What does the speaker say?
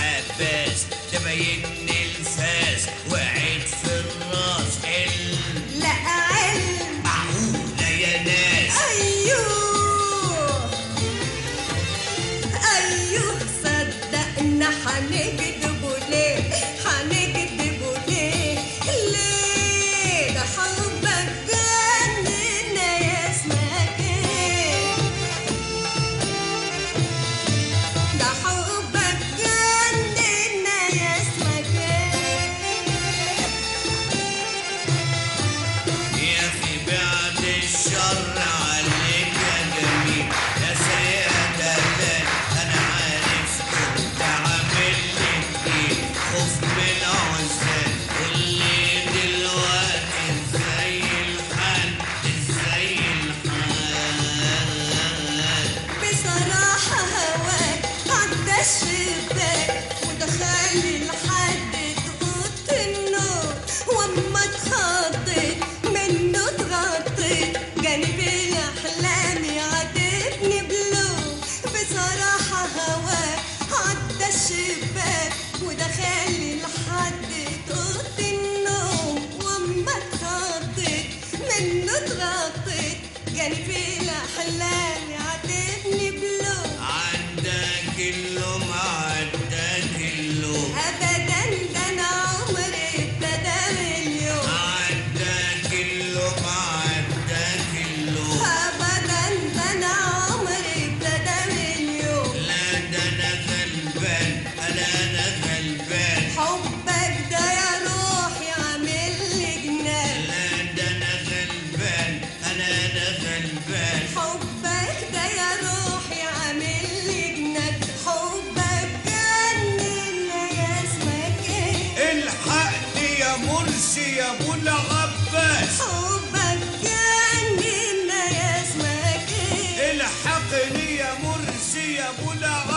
عباس تبين الفاس وعيد في الراس. علم لا علم. معقولة يا ناس. أيوه. أيوه صدقنا حنجد shall مرسي يا ابو العباس. حبك يعني ما يسمك الحقني يا مرسي يا ابو العباس.